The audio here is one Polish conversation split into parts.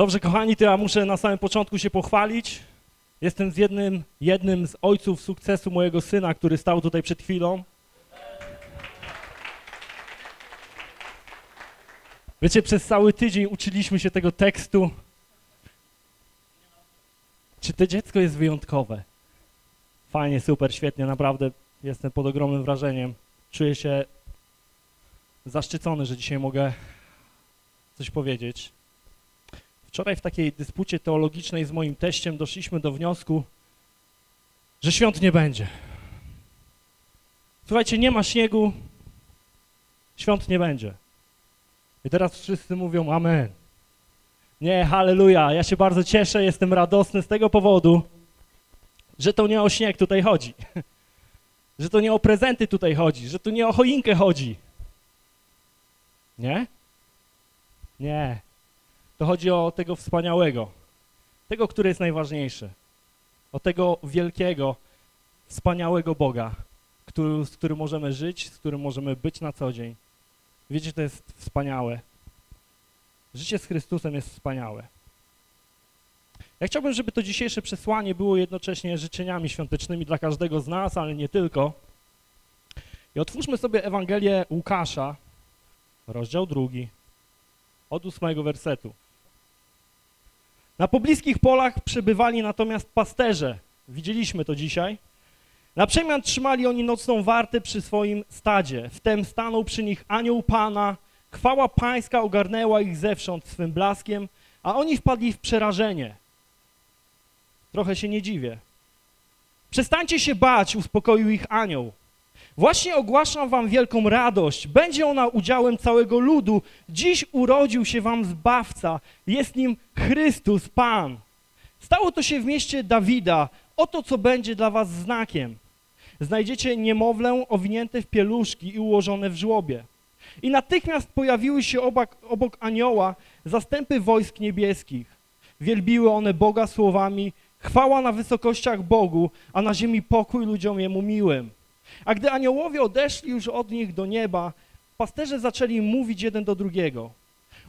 Dobrze, kochani, to ja muszę na samym początku się pochwalić. Jestem z jednym, jednym z ojców sukcesu mojego syna, który stał tutaj przed chwilą. Wiecie, przez cały tydzień uczyliśmy się tego tekstu. Czy to dziecko jest wyjątkowe? Fajnie, super, świetnie, naprawdę jestem pod ogromnym wrażeniem. Czuję się zaszczycony, że dzisiaj mogę coś powiedzieć. Wczoraj w takiej dyspucie teologicznej z moim teściem doszliśmy do wniosku, że świąt nie będzie. Słuchajcie, nie ma śniegu, świąt nie będzie. I teraz wszyscy mówią amen. Nie, halleluja, ja się bardzo cieszę, jestem radosny z tego powodu, że to nie o śnieg tutaj chodzi. Że to nie o prezenty tutaj chodzi, że tu nie o choinkę chodzi. Nie? Nie. To chodzi o tego wspaniałego, tego, który jest najważniejszy, o tego wielkiego, wspaniałego Boga, który, z którym możemy żyć, z którym możemy być na co dzień. Wiecie, to jest wspaniałe. Życie z Chrystusem jest wspaniałe. Ja chciałbym, żeby to dzisiejsze przesłanie było jednocześnie życzeniami świątecznymi dla każdego z nas, ale nie tylko. I otwórzmy sobie Ewangelię Łukasza, rozdział drugi, od ósmego wersetu. Na pobliskich polach przebywali natomiast pasterze. Widzieliśmy to dzisiaj. Na przemian trzymali oni nocną wartę przy swoim stadzie. Wtem stanął przy nich anioł Pana. Chwała pańska ogarnęła ich zewsząd swym blaskiem, a oni wpadli w przerażenie. Trochę się nie dziwię. Przestańcie się bać, uspokoił ich anioł. Właśnie ogłaszam wam wielką radość. Będzie ona udziałem całego ludu. Dziś urodził się wam Zbawca. Jest nim Chrystus, Pan. Stało to się w mieście Dawida. Oto, co będzie dla was znakiem. Znajdziecie niemowlę owinięte w pieluszki i ułożone w żłobie. I natychmiast pojawiły się obok, obok anioła zastępy wojsk niebieskich. Wielbiły one Boga słowami chwała na wysokościach Bogu, a na ziemi pokój ludziom Jemu miłym. A gdy aniołowie odeszli już od nich do nieba, pasterze zaczęli mówić jeden do drugiego.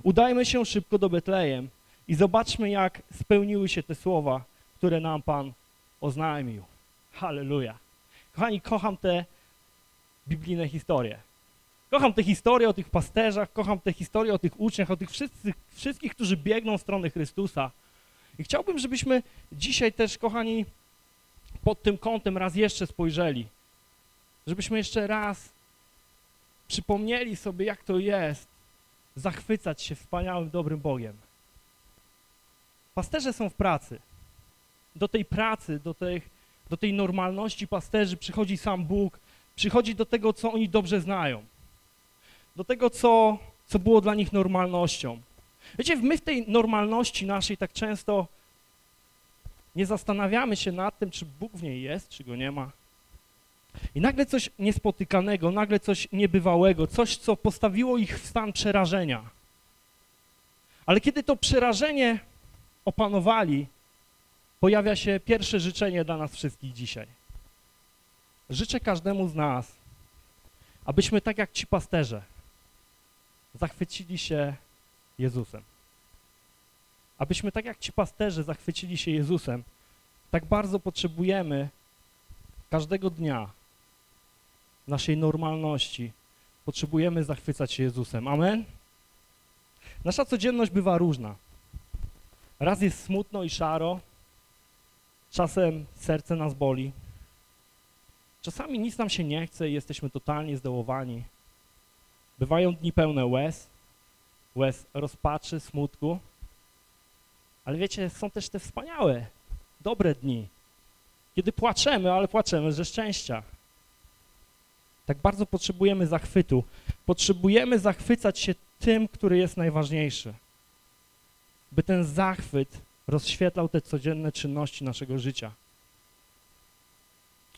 Udajmy się szybko do Betlejem i zobaczmy, jak spełniły się te słowa, które nam Pan oznajmił. Halleluja. Kochani, kocham te biblijne historie. Kocham te historie o tych pasterzach, kocham te historie o tych uczniach, o tych wszystkich, wszystkich, którzy biegną w stronę Chrystusa. I chciałbym, żebyśmy dzisiaj też, kochani, pod tym kątem raz jeszcze spojrzeli żebyśmy jeszcze raz przypomnieli sobie, jak to jest zachwycać się wspaniałym, dobrym Bogiem. Pasterze są w pracy. Do tej pracy, do tej, do tej normalności pasterzy przychodzi sam Bóg, przychodzi do tego, co oni dobrze znają, do tego, co, co było dla nich normalnością. Wiecie, my w tej normalności naszej tak często nie zastanawiamy się nad tym, czy Bóg w niej jest, czy Go nie ma. I nagle coś niespotykanego, nagle coś niebywałego, coś, co postawiło ich w stan przerażenia. Ale kiedy to przerażenie opanowali, pojawia się pierwsze życzenie dla nas wszystkich dzisiaj. Życzę każdemu z nas, abyśmy tak jak ci pasterze zachwycili się Jezusem. Abyśmy tak jak ci pasterze zachwycili się Jezusem, tak bardzo potrzebujemy każdego dnia naszej normalności potrzebujemy zachwycać się Jezusem. Amen? Nasza codzienność bywa różna. Raz jest smutno i szaro, czasem serce nas boli, czasami nic nam się nie chce i jesteśmy totalnie zdołowani. Bywają dni pełne łez, łez rozpaczy, smutku, ale wiecie, są też te wspaniałe, dobre dni, kiedy płaczemy, ale płaczemy ze szczęścia. Tak bardzo potrzebujemy zachwytu. Potrzebujemy zachwycać się tym, który jest najważniejszy. By ten zachwyt rozświetlał te codzienne czynności naszego życia.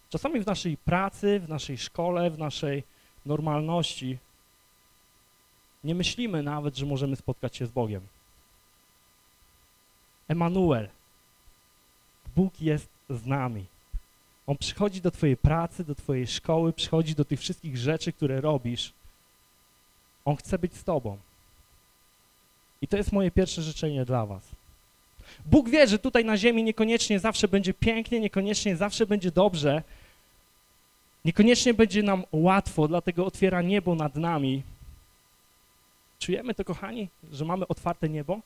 Czasami w naszej pracy, w naszej szkole, w naszej normalności nie myślimy nawet, że możemy spotkać się z Bogiem. Emanuel. Bóg jest z nami. On przychodzi do twojej pracy, do twojej szkoły, przychodzi do tych wszystkich rzeczy, które robisz. On chce być z tobą. I to jest moje pierwsze życzenie dla was. Bóg wie, że tutaj na ziemi niekoniecznie zawsze będzie pięknie, niekoniecznie zawsze będzie dobrze, niekoniecznie będzie nam łatwo, dlatego otwiera niebo nad nami. Czujemy to, kochani, że mamy otwarte niebo?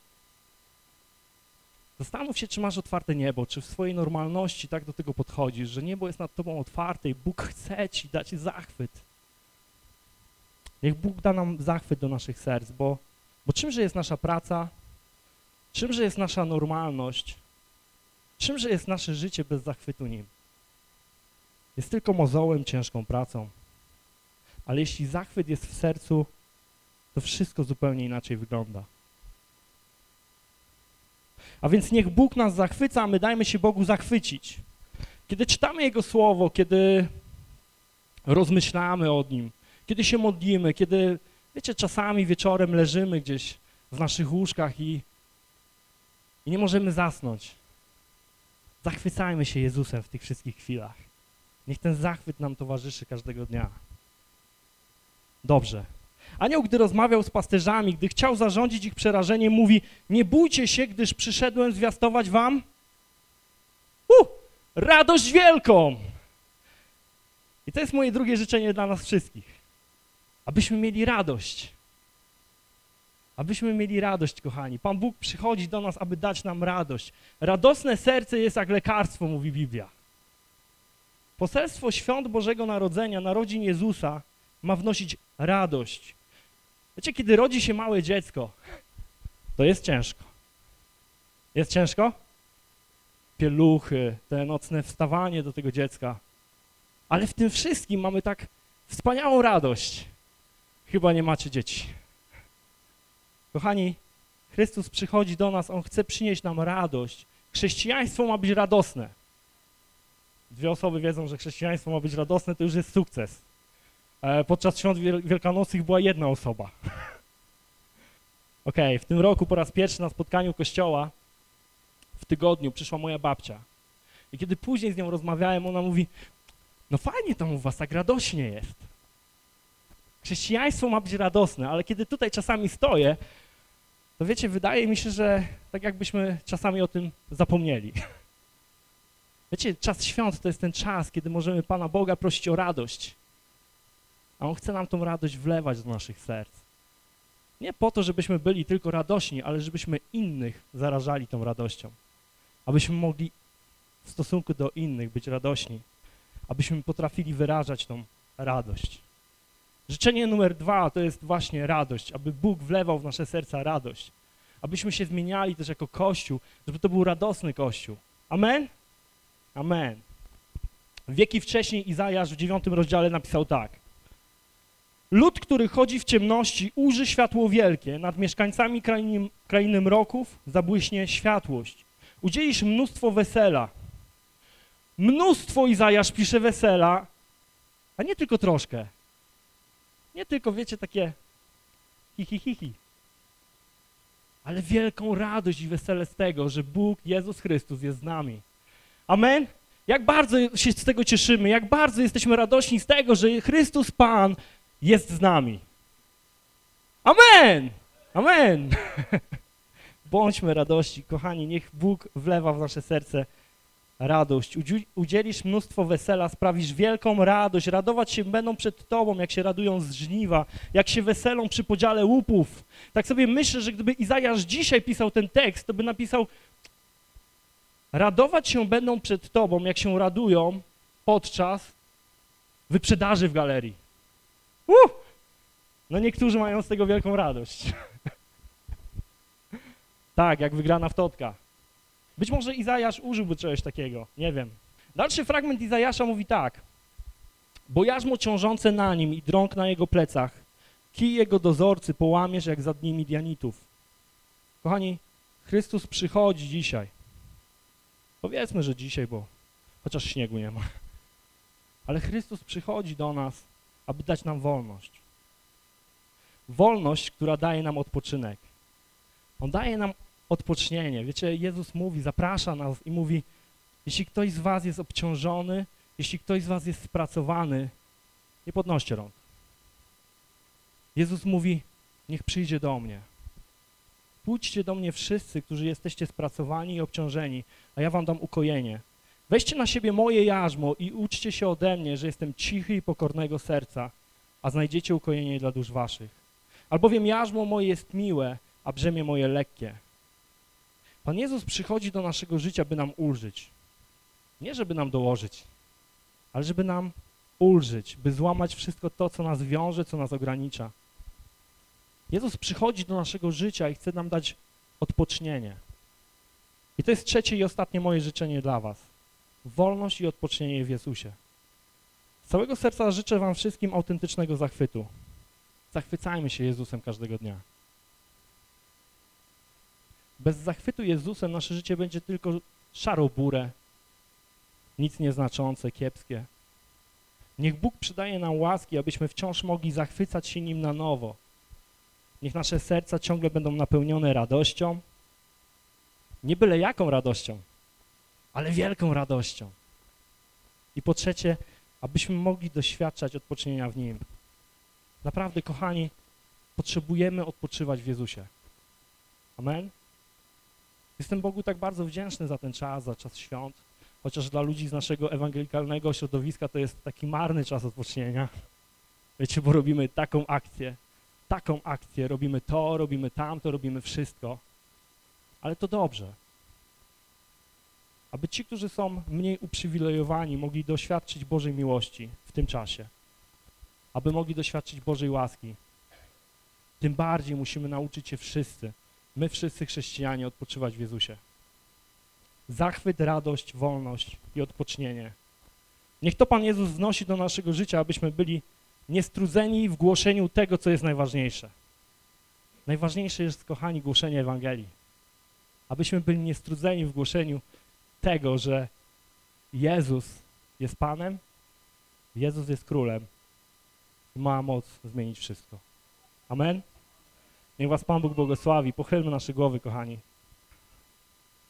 Zastanów się, czy masz otwarte niebo, czy w swojej normalności tak do tego podchodzisz, że niebo jest nad tobą otwarte i Bóg chce ci dać zachwyt. Niech Bóg da nam zachwyt do naszych serc, bo, bo czymże jest nasza praca, czymże jest nasza normalność, czymże jest nasze życie bez zachwytu Nim? Jest tylko mozołem, ciężką pracą. Ale jeśli zachwyt jest w sercu, to wszystko zupełnie inaczej wygląda. A więc niech Bóg nas zachwyca, a my dajmy się Bogu zachwycić. Kiedy czytamy Jego Słowo, kiedy rozmyślamy o Nim, kiedy się modlimy, kiedy, wiecie, czasami wieczorem leżymy gdzieś w naszych łóżkach i, i nie możemy zasnąć. Zachwycajmy się Jezusem w tych wszystkich chwilach. Niech ten zachwyt nam towarzyszy każdego dnia. Dobrze. Anioł, gdy rozmawiał z pasterzami, gdy chciał zarządzić ich przerażeniem, mówi, nie bójcie się, gdyż przyszedłem zwiastować wam uh, radość wielką. I to jest moje drugie życzenie dla nas wszystkich. Abyśmy mieli radość. Abyśmy mieli radość, kochani. Pan Bóg przychodzi do nas, aby dać nam radość. Radosne serce jest jak lekarstwo, mówi Biblia. Poselstwo świąt Bożego Narodzenia, narodzin Jezusa ma wnosić radość. Wiecie, kiedy rodzi się małe dziecko, to jest ciężko. Jest ciężko? Pieluchy, te nocne wstawanie do tego dziecka. Ale w tym wszystkim mamy tak wspaniałą radość. Chyba nie macie dzieci. Kochani, Chrystus przychodzi do nas, On chce przynieść nam radość. Chrześcijaństwo ma być radosne. Dwie osoby wiedzą, że chrześcijaństwo ma być radosne, to już jest sukces. E, podczas świąt wielkanocnych była jedna osoba. Okej, okay, w tym roku po raz pierwszy na spotkaniu kościoła w tygodniu przyszła moja babcia. I kiedy później z nią rozmawiałem, ona mówi, no fajnie tam u was, tak radośnie jest. Chrześcijaństwo ma być radosne, ale kiedy tutaj czasami stoję, to wiecie, wydaje mi się, że tak jakbyśmy czasami o tym zapomnieli. Wiecie, czas świąt to jest ten czas, kiedy możemy Pana Boga prosić o radość. A On chce nam tą radość wlewać do naszych serc. Nie po to, żebyśmy byli tylko radośni, ale żebyśmy innych zarażali tą radością. Abyśmy mogli w stosunku do innych być radośni. Abyśmy potrafili wyrażać tą radość. Życzenie numer dwa to jest właśnie radość, aby Bóg wlewał w nasze serca radość. Abyśmy się zmieniali też jako Kościół, żeby to był radosny Kościół. Amen? Amen. Wieki wcześniej Izajasz w dziewiątym rozdziale napisał tak. Lud, który chodzi w ciemności, uży światło wielkie, nad mieszkańcami krainy, krainy mroków zabłyśnie światłość. Udzielisz mnóstwo wesela. Mnóstwo Izajasz pisze wesela, a nie tylko troszkę. Nie tylko, wiecie, takie hi, hi, hi, hi. Ale wielką radość i wesele z tego, że Bóg, Jezus Chrystus jest z nami. Amen? Jak bardzo się z tego cieszymy, jak bardzo jesteśmy radośni z tego, że Chrystus Pan jest z nami. Amen! Amen! Bądźmy radości, kochani, niech Bóg wlewa w nasze serce radość. Udzielisz mnóstwo wesela, sprawisz wielką radość. Radować się będą przed Tobą, jak się radują z żniwa, jak się weselą przy podziale łupów. Tak sobie myślę, że gdyby Izajasz dzisiaj pisał ten tekst, to by napisał Radować się będą przed Tobą, jak się radują podczas wyprzedaży w galerii. Uh! No niektórzy mają z tego wielką radość. tak, jak wygrana w totka. Być może Izajasz użyłby czegoś takiego, nie wiem. Dalszy fragment Izajasza mówi tak. Bo jarzmo ciążące na nim i drąg na jego plecach, kij jego dozorcy połamiesz jak za dni Midianitów. Kochani, Chrystus przychodzi dzisiaj. Powiedzmy, że dzisiaj, bo chociaż śniegu nie ma. Ale Chrystus przychodzi do nas, aby dać nam wolność. Wolność, która daje nam odpoczynek. On daje nam odpocznienie. Wiecie, Jezus mówi, zaprasza nas i mówi, jeśli ktoś z was jest obciążony, jeśli ktoś z was jest spracowany, nie podnoście rąk. Jezus mówi, niech przyjdzie do mnie. Pójdźcie do mnie wszyscy, którzy jesteście spracowani i obciążeni, a ja wam dam ukojenie. Weźcie na siebie moje jarzmo i uczcie się ode mnie, że jestem cichy i pokornego serca, a znajdziecie ukojenie dla dusz waszych. Albowiem jarzmo moje jest miłe, a brzemię moje lekkie. Pan Jezus przychodzi do naszego życia, by nam ulżyć. Nie, żeby nam dołożyć, ale żeby nam ulżyć, by złamać wszystko to, co nas wiąże, co nas ogranicza. Jezus przychodzi do naszego życia i chce nam dać odpocznienie. I to jest trzecie i ostatnie moje życzenie dla was. Wolność i odpocznienie w Jezusie. Z całego serca życzę wam wszystkim autentycznego zachwytu. Zachwycajmy się Jezusem każdego dnia. Bez zachwytu Jezusem nasze życie będzie tylko szarą burę, nic nieznaczące, kiepskie. Niech Bóg przydaje nam łaski, abyśmy wciąż mogli zachwycać się Nim na nowo. Niech nasze serca ciągle będą napełnione radością, nie byle jaką radością, ale wielką radością. I po trzecie, abyśmy mogli doświadczać odpocznienia w Nim. Naprawdę, kochani, potrzebujemy odpoczywać w Jezusie. Amen? Jestem Bogu tak bardzo wdzięczny za ten czas, za czas świąt, chociaż dla ludzi z naszego ewangelikalnego środowiska to jest taki marny czas odpocznienia. Wiecie, bo robimy taką akcję, taką akcję, robimy to, robimy tamto, robimy wszystko, ale to dobrze. Aby ci, którzy są mniej uprzywilejowani, mogli doświadczyć Bożej miłości w tym czasie, aby mogli doświadczyć Bożej łaski, tym bardziej musimy nauczyć się wszyscy, my wszyscy chrześcijanie, odpoczywać w Jezusie. Zachwyt, radość, wolność i odpocznienie. Niech to Pan Jezus wnosi do naszego życia, abyśmy byli niestrudzeni w głoszeniu tego, co jest najważniejsze. Najważniejsze jest, kochani, głoszenie Ewangelii. Abyśmy byli niestrudzeni w głoszeniu tego, że Jezus jest Panem, Jezus jest Królem i ma moc zmienić wszystko. Amen? Niech was Pan Bóg błogosławi. Pochylmy nasze głowy, kochani.